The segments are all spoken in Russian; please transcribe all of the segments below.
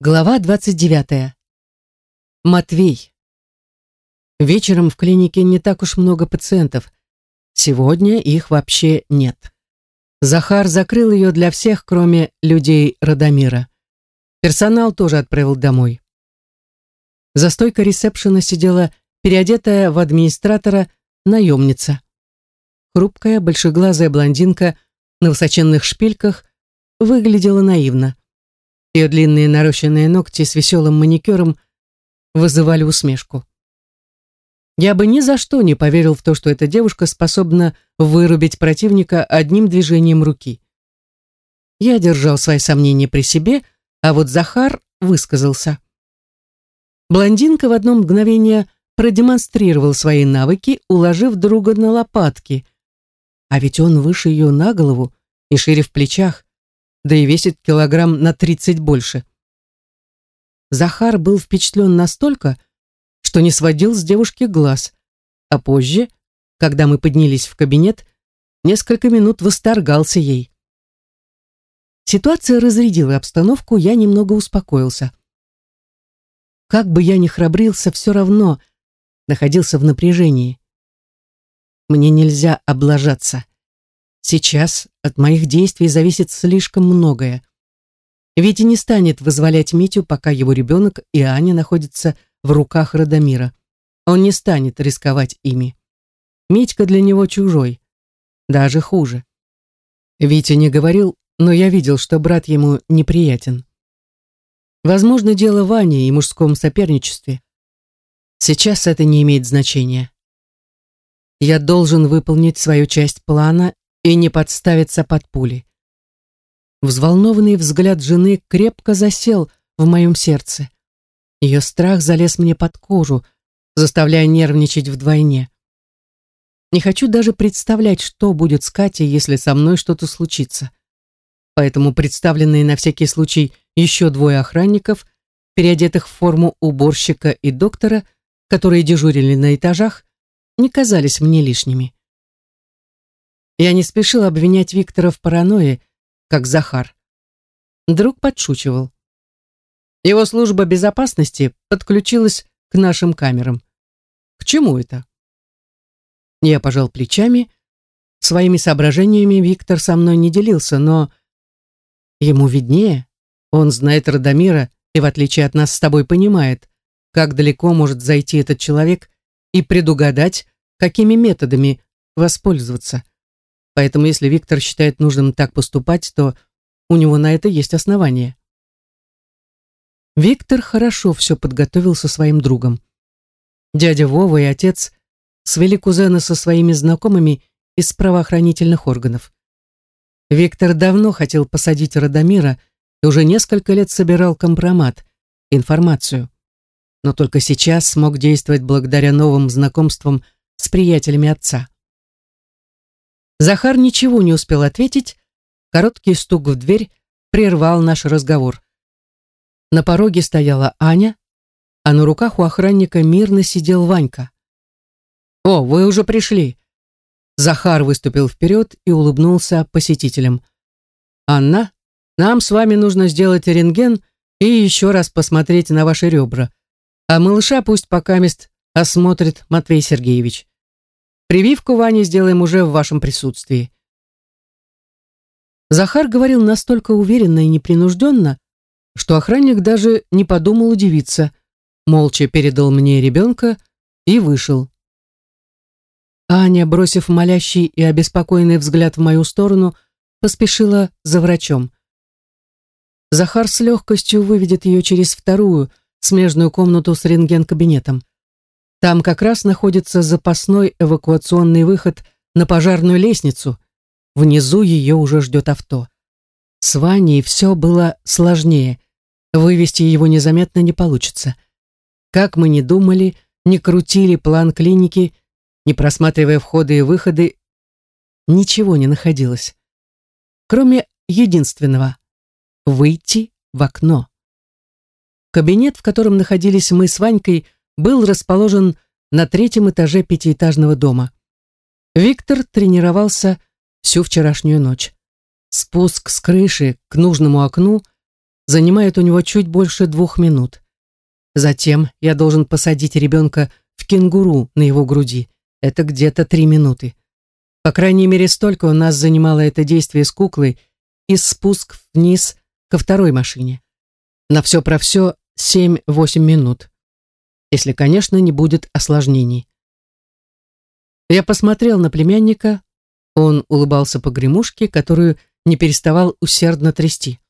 Глава 29. Матвей. Вечером в клинике не так уж много пациентов. Сегодня их вообще нет. Захар закрыл ее для всех, кроме людей Радомира. Персонал тоже отправил домой. За стойкой ресепшена сидела переодетая в администратора наемница. Хрупкая, большеглазая блондинка на высоченных шпильках выглядела наивно. Ее длинные нарощенные ногти с веселым маникюром вызывали усмешку. Я бы ни за что не поверил в то, что эта девушка способна вырубить противника одним движением руки. Я держал свои сомнения при себе, а вот Захар высказался. Блондинка в одно мгновение продемонстрировал свои навыки, уложив друга на лопатки. А ведь он выше ее на голову и шире в плечах да и весит килограмм на 30 больше. Захар был впечатлен настолько, что не сводил с девушки глаз, а позже, когда мы поднялись в кабинет, несколько минут восторгался ей. Ситуация разрядила обстановку, я немного успокоился. Как бы я ни храбрился, все равно находился в напряжении. Мне нельзя облажаться. Сейчас от моих действий зависит слишком многое. Витя не станет вызволять Митю, пока его ребенок и Аня находятся в руках Радомира. Он не станет рисковать ими. Митька для него чужой. Даже хуже. Витя не говорил, но я видел, что брат ему неприятен. Возможно, дело в Ане и мужском соперничестве. Сейчас это не имеет значения. Я должен выполнить свою часть плана и не подставиться под пули. Взволнованный взгляд жены крепко засел в моем сердце. Ее страх залез мне под кожу, заставляя нервничать вдвойне. Не хочу даже представлять, что будет с Катей, если со мной что-то случится. Поэтому представленные на всякий случай еще двое охранников, переодетых в форму уборщика и доктора, которые дежурили на этажах, не казались мне лишними. Я не спешил обвинять Виктора в паранойе, как Захар. Друг подшучивал. Его служба безопасности подключилась к нашим камерам. К чему это? Я пожал плечами. Своими соображениями Виктор со мной не делился, но ему виднее. Он знает Радомира и, в отличие от нас с тобой, понимает, как далеко может зайти этот человек и предугадать, какими методами воспользоваться. Поэтому если Виктор считает нужным так поступать, то у него на это есть основания. Виктор хорошо все подготовил со своим другом. Дядя Вова и отец свели кузена со своими знакомыми из правоохранительных органов. Виктор давно хотел посадить Радомира и уже несколько лет собирал компромат, информацию. Но только сейчас смог действовать благодаря новым знакомствам с приятелями отца. Захар ничего не успел ответить. Короткий стук в дверь прервал наш разговор. На пороге стояла Аня, а на руках у охранника мирно сидел Ванька. «О, вы уже пришли!» Захар выступил вперед и улыбнулся посетителям. «Анна, нам с вами нужно сделать рентген и еще раз посмотреть на ваши ребра. А малыша пусть пока мест осмотрит Матвей Сергеевич. Прививку Ване сделаем уже в вашем присутствии. Захар говорил настолько уверенно и непринужденно, что охранник даже не подумал удивиться, молча передал мне ребенка и вышел. Аня, бросив молящий и обеспокоенный взгляд в мою сторону, поспешила за врачом. Захар с легкостью выведет ее через вторую, смежную комнату с рентген-кабинетом. Там как раз находится запасной эвакуационный выход на пожарную лестницу. Внизу ее уже ждет авто. С Ваней все было сложнее. Вывести его незаметно не получится. Как мы ни думали, не крутили план клиники, не просматривая входы и выходы, ничего не находилось. Кроме единственного — выйти в окно. Кабинет, в котором находились мы с Ванькой, был расположен на третьем этаже пятиэтажного дома. Виктор тренировался всю вчерашнюю ночь. Спуск с крыши к нужному окну занимает у него чуть больше двух минут. Затем я должен посадить ребенка в кенгуру на его груди. Это где-то три минуты. По крайней мере, столько у нас занимало это действие с куклой и спуск вниз ко второй машине. На все про все 7-8 минут. Если, конечно, не будет осложнений. Я посмотрел на племянника, он улыбался по гремушке, которую не переставал усердно трясти.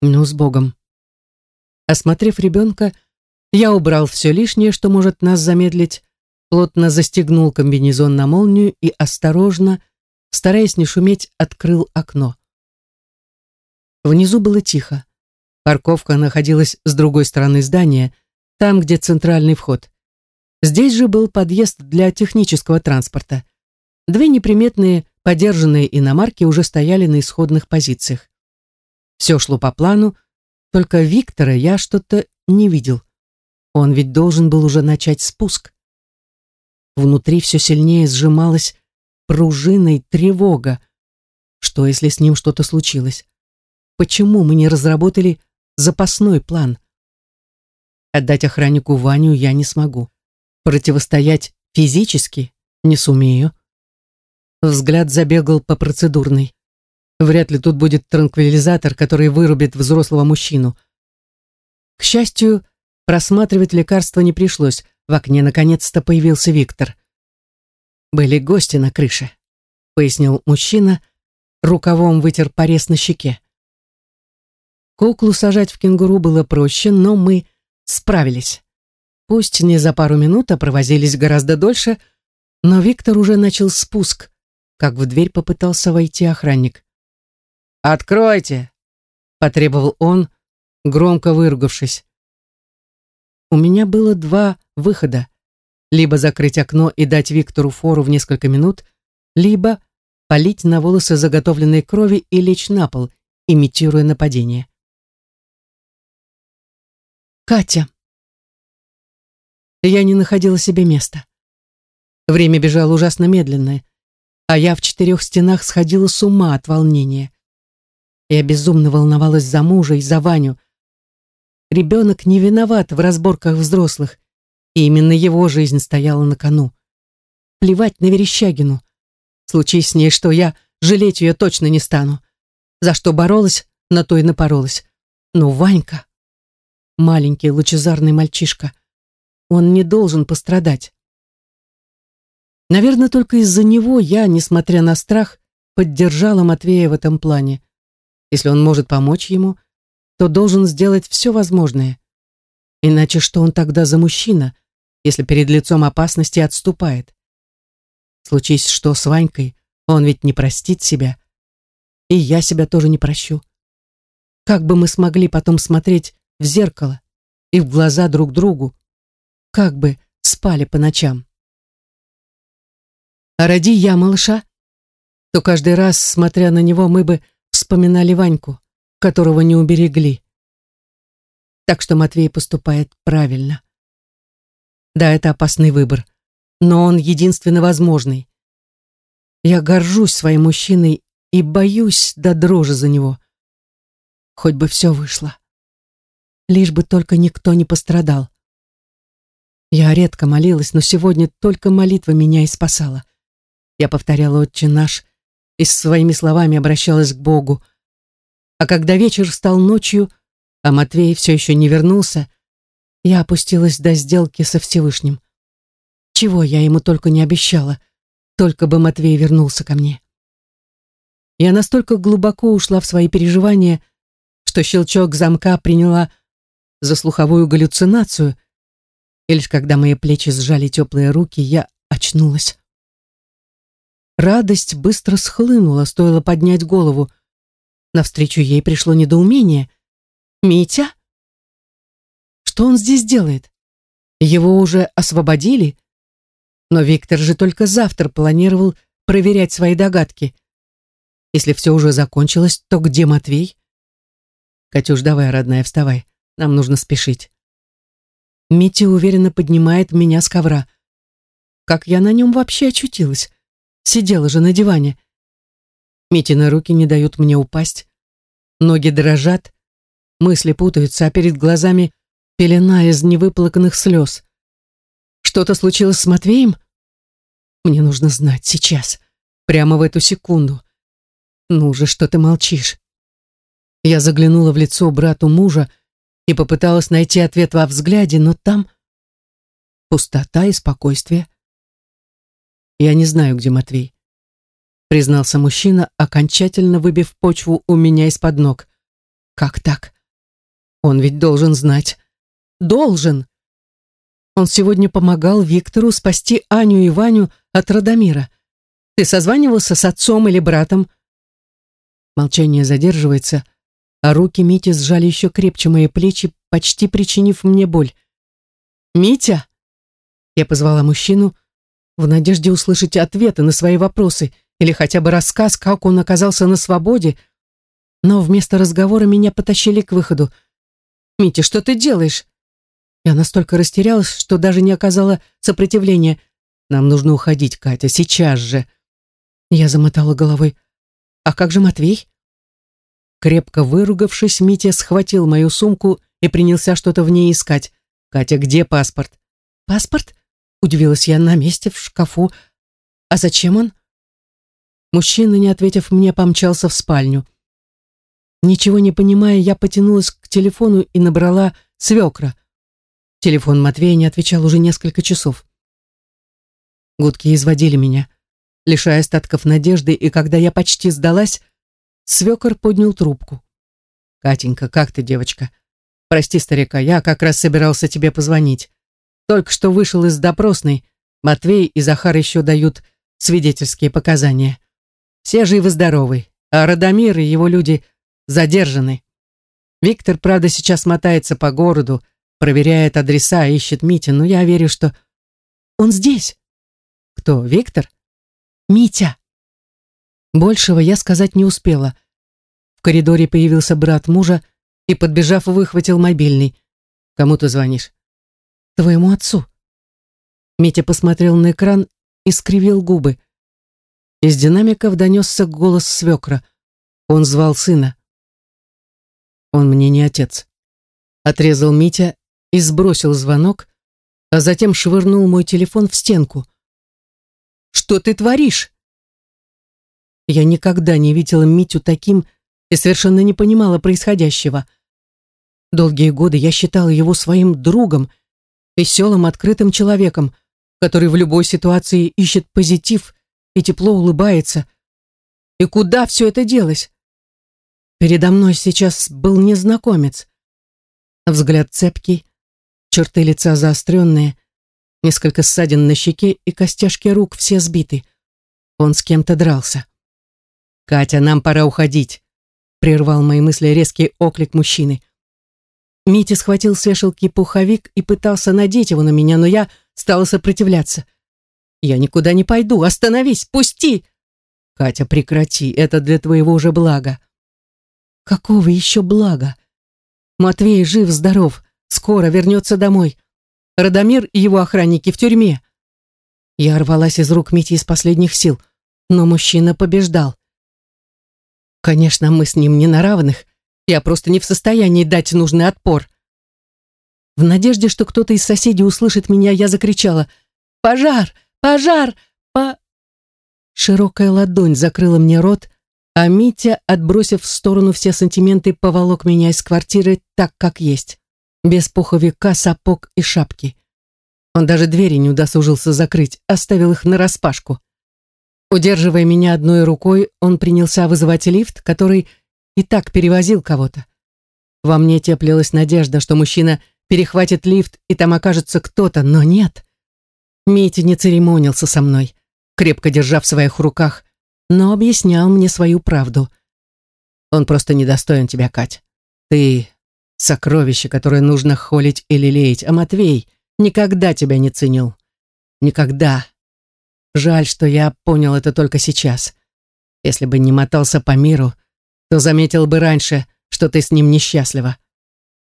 Ну, с Богом. Осмотрев ребенка, я убрал все лишнее, что может нас замедлить, плотно застегнул комбинезон на молнию и осторожно, стараясь не шуметь, открыл окно. Внизу было тихо. Парковка находилась с другой стороны здания, там, где центральный вход. Здесь же был подъезд для технического транспорта. Две неприметные подержанные иномарки уже стояли на исходных позициях. Все шло по плану, только Виктора я что-то не видел. Он ведь должен был уже начать спуск. Внутри все сильнее сжималась пружиной тревога. Что, если с ним что-то случилось? Почему мы не разработали запасной план? Отдать охраннику Ваню я не смогу. Противостоять физически не сумею. Взгляд забегал по процедурной. Вряд ли тут будет транквилизатор, который вырубит взрослого мужчину. К счастью, просматривать лекарства не пришлось. В окне наконец-то появился Виктор. «Были гости на крыше», — пояснил мужчина, рукавом вытер порез на щеке. Куклу сажать в кенгуру было проще, но мы справились. Пусть не за пару минут, а провозились гораздо дольше, но Виктор уже начал спуск, как в дверь попытался войти охранник. «Откройте!» — потребовал он, громко выругавшись. У меня было два выхода. Либо закрыть окно и дать Виктору фору в несколько минут, либо полить на волосы заготовленной крови и лечь на пол, имитируя нападение. Катя. Я не находила себе места. Время бежало ужасно медленно, а я в четырех стенах сходила с ума от волнения. Я безумно волновалась за мужа и за Ваню. Ребенок не виноват в разборках взрослых, и именно его жизнь стояла на кону. Плевать на Верещагину. Случись с ней, что я жалеть ее точно не стану. За что боролась, на то и напоролась. Но Ванька, маленький лучезарный мальчишка, он не должен пострадать. Наверное, только из-за него я, несмотря на страх, поддержала Матвея в этом плане. Если он может помочь ему, то должен сделать все возможное. Иначе что он тогда за мужчина, если перед лицом опасности отступает? Случись что с Ванькой, он ведь не простит себя. И я себя тоже не прощу. Как бы мы смогли потом смотреть в зеркало и в глаза друг другу? Как бы спали по ночам? А роди я малыша, то каждый раз, смотря на него, мы бы вспоминали Ваньку, которого не уберегли. Так что Матвей поступает правильно. Да, это опасный выбор, но он единственно возможный. Я горжусь своим мужчиной и боюсь до дрожи за него. Хоть бы все вышло. Лишь бы только никто не пострадал. Я редко молилась, но сегодня только молитва меня и спасала. Я повторяла «Отче наш», и своими словами обращалась к Богу. А когда вечер стал ночью, а Матвей все еще не вернулся, я опустилась до сделки со Всевышним. Чего я ему только не обещала, только бы Матвей вернулся ко мне. Я настолько глубоко ушла в свои переживания, что щелчок замка приняла за слуховую галлюцинацию, и лишь когда мои плечи сжали теплые руки, я очнулась. Радость быстро схлынула, стоило поднять голову. Навстречу ей пришло недоумение. «Митя? Что он здесь делает? Его уже освободили? Но Виктор же только завтра планировал проверять свои догадки. Если все уже закончилось, то где Матвей? Катюш, давай, родная, вставай. Нам нужно спешить. Митя уверенно поднимает меня с ковра. Как я на нем вообще очутилась? Сидела же на диване. Митины руки не дают мне упасть. Ноги дрожат, Мысли путаются, а перед глазами пелена из невыплаканных слез. Что-то случилось с Матвеем? Мне нужно знать сейчас, прямо в эту секунду. Ну же, что ты молчишь? Я заглянула в лицо брату мужа и попыталась найти ответ во взгляде, но там пустота и спокойствие. Я не знаю, где Матвей, признался мужчина, окончательно выбив почву у меня из-под ног. Как так? Он ведь должен знать. Должен. Он сегодня помогал Виктору спасти Аню и Ваню от Радомира. Ты созванивался с отцом или братом? Молчание задерживается, а руки Мити сжали еще крепче мои плечи, почти причинив мне боль. «Митя!» Я позвала мужчину в надежде услышать ответы на свои вопросы или хотя бы рассказ, как он оказался на свободе, но вместо разговора меня потащили к выходу. «Митя, что ты делаешь?» Я настолько растерялась, что даже не оказала сопротивления. «Нам нужно уходить, Катя, сейчас же!» Я замотала головой. «А как же Матвей?» Крепко выругавшись, Митя схватил мою сумку и принялся что-то в ней искать. «Катя, где паспорт?» «Паспорт?» — удивилась я на месте, в шкафу. «А зачем он?» Мужчина, не ответив мне, помчался в спальню. Ничего не понимая, я потянулась к телефону и набрала свекра. Телефон Матвея не отвечал уже несколько часов. Гудки изводили меня, лишая остатков надежды, и когда я почти сдалась, Свекор поднял трубку. «Катенька, как ты, девочка? Прости, старика, я как раз собирался тебе позвонить. Только что вышел из допросной. Матвей и Захар еще дают свидетельские показания. Все живы-здоровы, а Радомир и его люди задержаны. Виктор, правда, сейчас мотается по городу, проверяет адреса, ищет Митя, но я верю, что... Он здесь. Кто, Виктор? Митя. Большего я сказать не успела. В коридоре появился брат мужа и, подбежав, выхватил мобильный. «Кому ты звонишь?» «Твоему отцу». Митя посмотрел на экран и скривил губы. Из динамиков донесся голос свекра. Он звал сына. «Он мне не отец», — отрезал Митя и сбросил звонок, а затем швырнул мой телефон в стенку. «Что ты творишь?» Я никогда не видела Митю таким и совершенно не понимала происходящего. Долгие годы я считала его своим другом, веселым, открытым человеком, который в любой ситуации ищет позитив и тепло улыбается. И куда все это делось? Передо мной сейчас был незнакомец. Взгляд цепкий, черты лица заостренные, несколько ссадин на щеке и костяшки рук все сбиты. Он с кем-то дрался. «Катя, нам пора уходить», — прервал мои мысли резкий оклик мужчины. Митя схватил с вешалки пуховик и пытался надеть его на меня, но я стала сопротивляться. «Я никуда не пойду, остановись, пусти!» «Катя, прекрати, это для твоего уже блага». «Какого еще блага? Матвей жив-здоров, скоро вернется домой. Радомир и его охранники в тюрьме». Я рвалась из рук Мити из последних сил, но мужчина побеждал. Конечно, мы с ним не на равных. Я просто не в состоянии дать нужный отпор. В надежде, что кто-то из соседей услышит меня, я закричала «Пожар! Пожар! По...» Широкая ладонь закрыла мне рот, а Митя, отбросив в сторону все сантименты, поволок меня из квартиры так, как есть, без пуховика, сапог и шапки. Он даже двери не удосужился закрыть, оставил их нараспашку. Удерживая меня одной рукой, он принялся вызывать лифт, который и так перевозил кого-то. Во мне теплилась надежда, что мужчина перехватит лифт, и там окажется кто-то, но нет. Митя не церемонился со мной, крепко держа в своих руках, но объяснял мне свою правду. Он просто недостоин тебя, Кать. Ты — сокровище, которое нужно холить или лелеять, а Матвей никогда тебя не ценил. Никогда. Жаль, что я понял это только сейчас. Если бы не мотался по миру, то заметил бы раньше, что ты с ним несчастлива.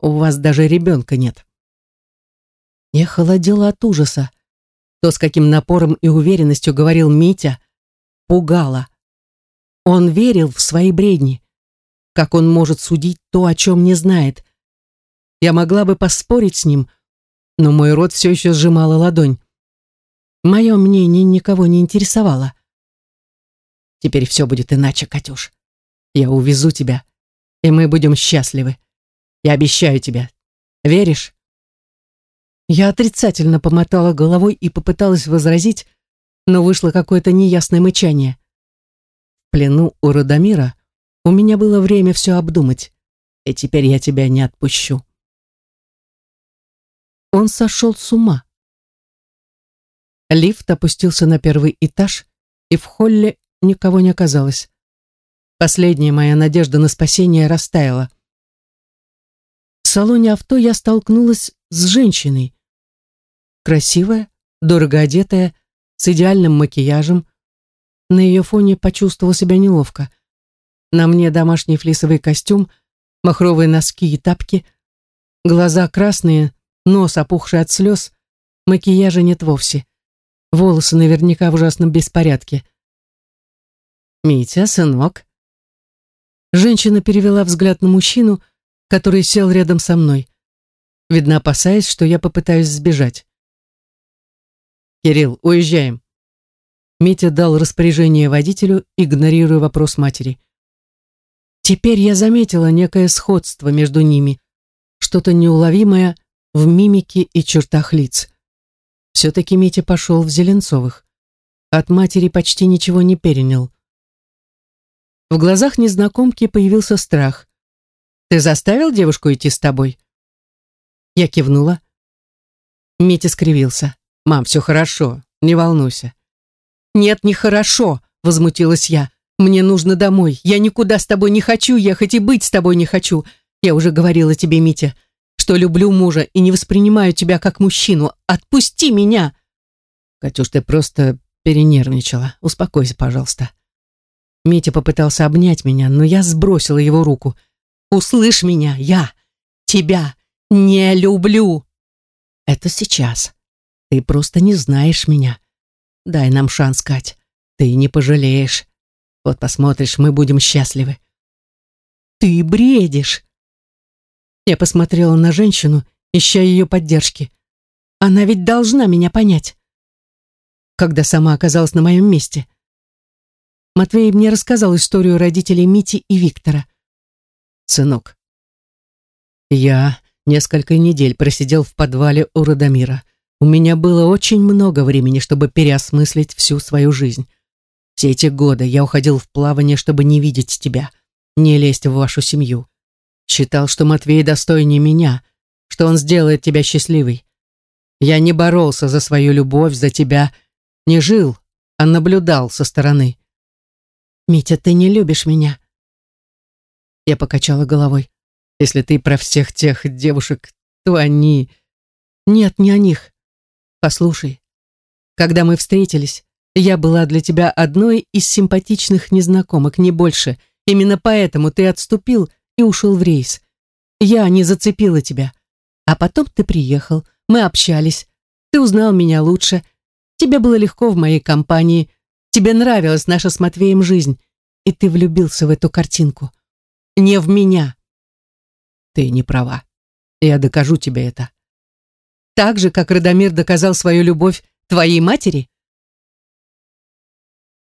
У вас даже ребенка нет. Я холодела от ужаса. То, с каким напором и уверенностью говорил Митя, пугало. Он верил в свои бредни. как он может судить то, о чем не знает. Я могла бы поспорить с ним, но мой рот все еще сжимала ладонь. Мое мнение никого не интересовало. Теперь все будет иначе, Катюш. Я увезу тебя, и мы будем счастливы. Я обещаю тебе. Веришь? Я отрицательно помотала головой и попыталась возразить, но вышло какое-то неясное мычание. В плену у Радомира у меня было время все обдумать, и теперь я тебя не отпущу. Он сошел с ума. Лифт опустился на первый этаж, и в холле никого не оказалось. Последняя моя надежда на спасение растаяла. В салоне авто я столкнулась с женщиной. Красивая, дорого одетая, с идеальным макияжем. На ее фоне почувствовала себя неловко. На мне домашний флисовый костюм, махровые носки и тапки, глаза красные, нос опухший от слез, макияжа нет вовсе. Волосы наверняка в ужасном беспорядке. «Митя, сынок». Женщина перевела взгляд на мужчину, который сел рядом со мной, видно опасаясь, что я попытаюсь сбежать. «Кирилл, уезжаем». Митя дал распоряжение водителю, игнорируя вопрос матери. Теперь я заметила некое сходство между ними, что-то неуловимое в мимике и чертах лиц. Все-таки Митя пошел в Зеленцовых. От матери почти ничего не перенял. В глазах незнакомки появился страх. «Ты заставил девушку идти с тобой?» Я кивнула. Митя скривился. «Мам, все хорошо, не волнуйся». «Нет, не хорошо», — возмутилась я. «Мне нужно домой. Я никуда с тобой не хочу ехать и быть с тобой не хочу. Я уже говорила тебе, Митя, что люблю мужа и не воспринимаю тебя как мужчину. Отпусти меня!» «Катюш, ты просто перенервничала. Успокойся, пожалуйста». Митя попытался обнять меня, но я сбросила его руку. «Услышь меня, я тебя не люблю!» «Это сейчас. Ты просто не знаешь меня. Дай нам шанс, Кать. Ты не пожалеешь. Вот посмотришь, мы будем счастливы». «Ты бредишь!» Я посмотрела на женщину, ища ее поддержки. Она ведь должна меня понять. Когда сама оказалась на моем месте. Матвей мне рассказал историю родителей Мити и Виктора. «Сынок, я несколько недель просидел в подвале у Радомира. У меня было очень много времени, чтобы переосмыслить всю свою жизнь. Все эти годы я уходил в плавание, чтобы не видеть тебя, не лезть в вашу семью. Считал, что Матвей достойнее меня, что он сделает тебя счастливой. Я не боролся за свою любовь, за тебя, не жил, а наблюдал со стороны. «Митя, ты не любишь меня?» Я покачала головой. «Если ты про всех тех девушек, то они...» «Нет, не о них. Послушай, когда мы встретились, я была для тебя одной из симпатичных незнакомок, не больше. Именно поэтому ты отступил и ушел в рейс. Я не зацепила тебя. А потом ты приехал, мы общались, ты узнал меня лучше, тебе было легко в моей компании, Тебе нравилась наша с Матвеем жизнь, и ты влюбился в эту картинку. Не в меня. Ты не права. Я докажу тебе это. Так же, как Радомир доказал свою любовь твоей матери?